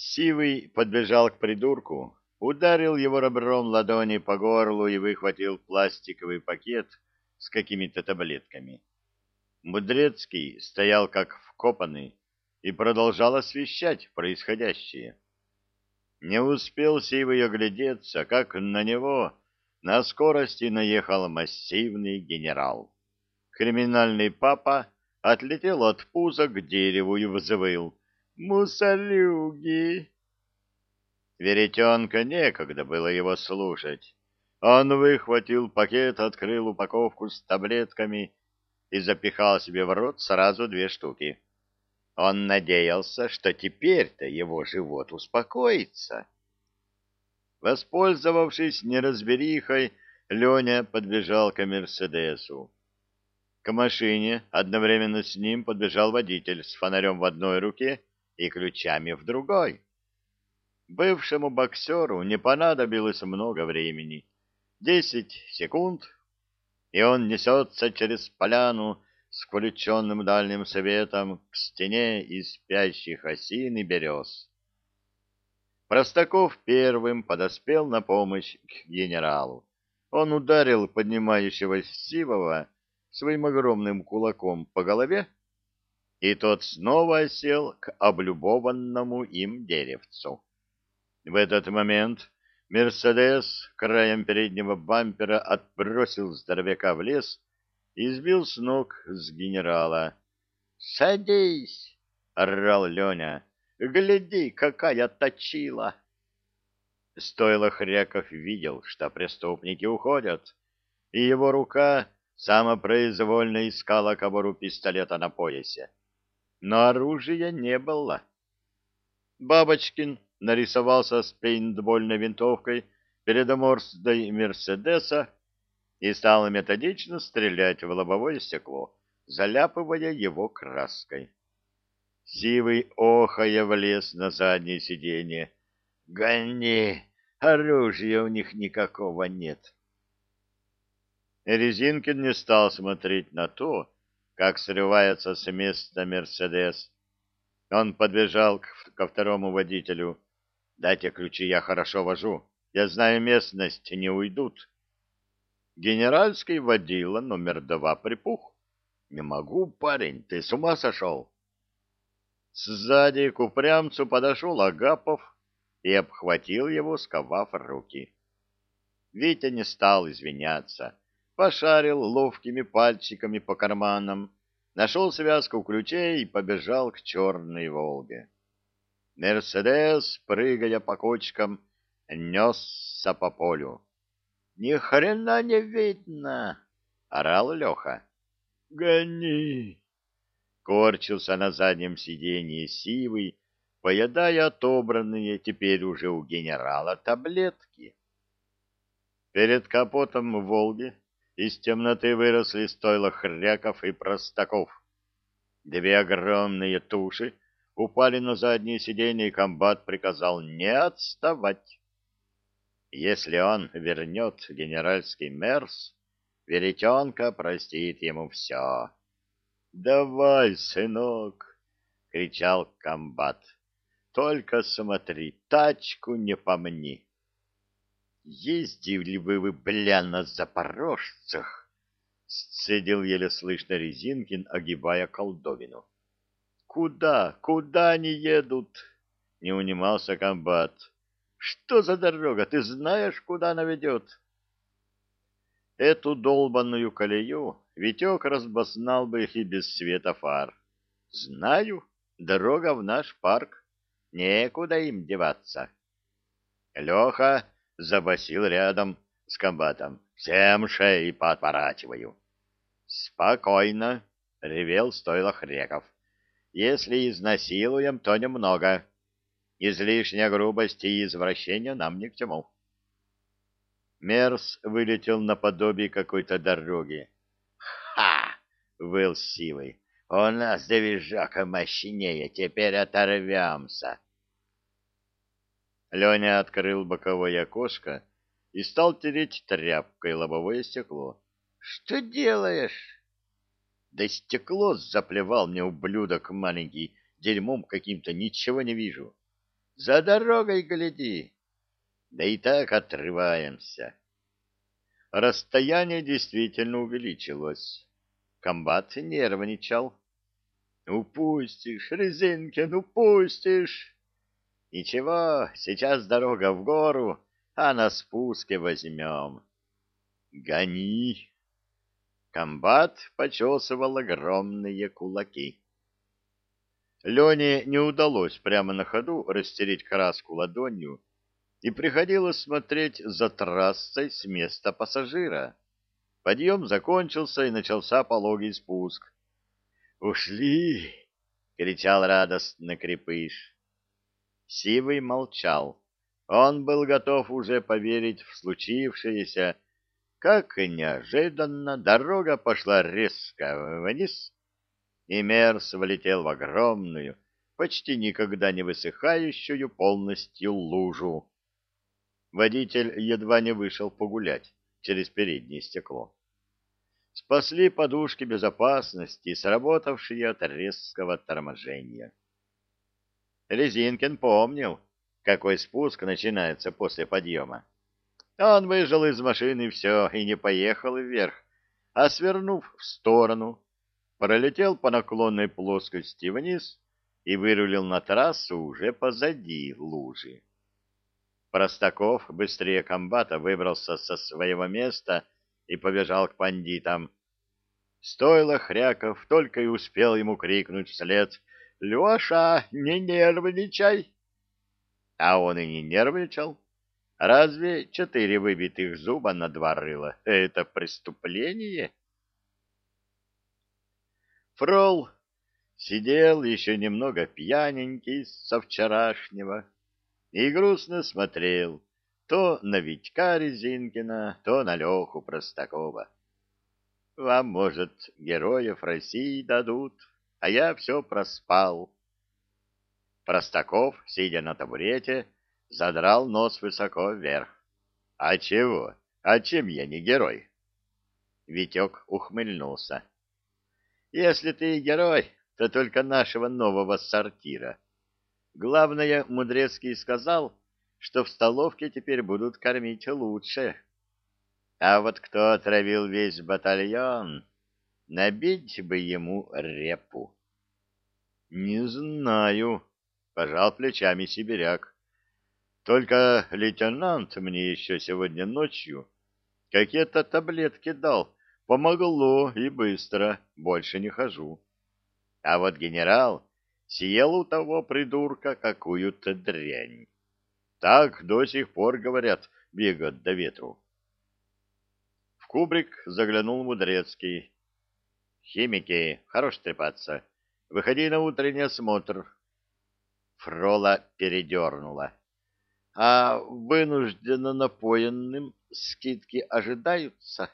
Сивый подбежал к придурку, ударил его ребром ладони по горлу и выхватил пластиковый пакет с какими-то таблетками. Мудрецкий стоял как вкопанный и продолжал освещать происходящее. Не успел Сивый оглядеться, как на него на скорости наехал массивный генерал. Криминальный папа отлетел от пуза к дереву и взвыл «Мусорюги!». Веретенка некогда было его слушать. Он выхватил пакет, открыл упаковку с таблетками и запихал себе в рот сразу две штуки. Он надеялся, что теперь-то его живот успокоится. Воспользовавшись неразберихой, Леня подбежал к Мерседесу. К машине одновременно с ним подбежал водитель с фонарем в одной руке и ключами в другой. Бывшему боксеру не понадобилось много времени. Десять секунд, и он несется через поляну с включенным дальним светом к стене из спящих осин и берез. Простаков первым подоспел на помощь к генералу. Он ударил поднимающегося Сивова своим огромным кулаком по голове, и тот снова сел к облюбованному им деревцу. В этот момент Мерседес краем переднего бампера отбросил здоровяка в лес и сбил с ног с генерала. «Садись!» — орал Леня. «Гляди, какая точила!» Стойло Хряков видел, что преступники уходят, и его рука самопроизвольно искала кобуру пистолета на поясе. Но оружия не было. Бабочкин нарисовался с пейнтбольной винтовкой перед мордой Мерседеса и стал методично стрелять в лобовое стекло, заляпывая его краской. Сивый охая влез на заднее сиденье. «Гони! Оружия у них никакого нет!» Резинкин не стал смотреть на то, как срывается с места Мерседес. Он подбежал ко второму водителю. «Дайте ключи, я хорошо вожу. Я знаю местность, не уйдут». Генеральский водила номер два припух. «Не могу, парень, ты с ума сошел?» Сзади к упрямцу подошел Агапов и обхватил его, сковав руки. Витя не стал извиняться пошарил ловкими пальчиками по карманам, нашел связку ключей и побежал к черной «Волге». Мерседес, прыгая по кочкам, несся по полю. «Ни хрена не видно!» — орал Леха. «Гони!» Корчился на заднем сиденье сивый, поедая отобранные теперь уже у генерала таблетки. Перед капотом «Волги» Из темноты выросли стойла хряков и простаков. Две огромные туши упали на заднее сиденье, и комбат приказал не отставать. Если он вернет генеральский мерс, Веретенка простит ему все. — Давай, сынок! — кричал комбат. — Только смотри, тачку не помни. Ездили бы вы, бля, на запорожцах, сцедил еле слышно Резинкин, огибая колдовину. Куда, куда они едут? Не унимался комбат. Что за дорога? Ты знаешь, куда она ведет? Эту долбанную колею Витек разбоснал бы и без света фар. Знаю, дорога в наш парк. Некуда им деваться. Леха забасил рядом с комбатом. «Всем шеи подворачиваю!» «Спокойно!» — ревел стойло Хреков. «Если изнасилуем, то немного. Излишняя грубость и извращение нам ни к чему». Мерс вылетел наподобие какой-то дороги. «Ха!» — выл сивый. «У нас движака мощнее, теперь оторвемся!» Леня открыл боковое окошко и стал тереть тряпкой лобовое стекло. — Что делаешь? — Да стекло заплевал мне ублюдок маленький, дерьмом каким-то, ничего не вижу. За дорогой гляди. Да и так отрываемся. Расстояние действительно увеличилось. Комбат нервничал. «Упустишь, Резинкин, упустишь!» «Ничего, сейчас дорога в гору, а на спуске возьмем». «Гони!» Комбат почесывал огромные кулаки. Лене не удалось прямо на ходу растереть краску ладонью, и приходилось смотреть за трассой с места пассажира. Подъем закончился, и начался пологий спуск. «Ушли!» — кричал радостно крепыш. Сивый молчал. Он был готов уже поверить в случившееся, как неожиданно дорога пошла резко вниз, и Мерс влетел в огромную, почти никогда не высыхающую полностью лужу. Водитель едва не вышел погулять через переднее стекло. Спасли подушки безопасности, сработавшие от резкого торможения. Резинкин помнил, какой спуск начинается после подъема. Он выжил из машины все и не поехал вверх, а, свернув в сторону, пролетел по наклонной плоскости вниз и вырулил на трассу уже позади лужи. Простаков быстрее комбата выбрался со своего места и побежал к бандитам. Стоило Хряков, только и успел ему крикнуть вслед «Леша, не нервничай!» А он и не нервничал. Разве четыре выбитых зуба на два рыла — это преступление? Фрол сидел еще немного пьяненький со вчерашнего и грустно смотрел то на Витька Резинкина, то на Леху Простакова. Вам, может, героев России дадут, а я все проспал. Простаков, сидя на табурете, задрал нос высоко вверх. — А чего? А чем я не герой? Витек ухмыльнулся. — Если ты герой, то только нашего нового сортира. Главное, Мудрецкий сказал, что в столовке теперь будут кормить лучше. А вот кто отравил весь батальон, набить бы ему репу. — Не знаю, — пожал плечами сибиряк. Только лейтенант мне еще сегодня ночью какие-то таблетки дал. Помогло и быстро, больше не хожу. А вот генерал съел у того придурка какую-то дрянь. Так до сих пор, говорят, бегают до ветру. В кубрик заглянул Мудрецкий. «Химики, хорош трепаться. Выходи на утренний осмотр». Фрола передернула а вынужденно напоенным скидки ожидаются?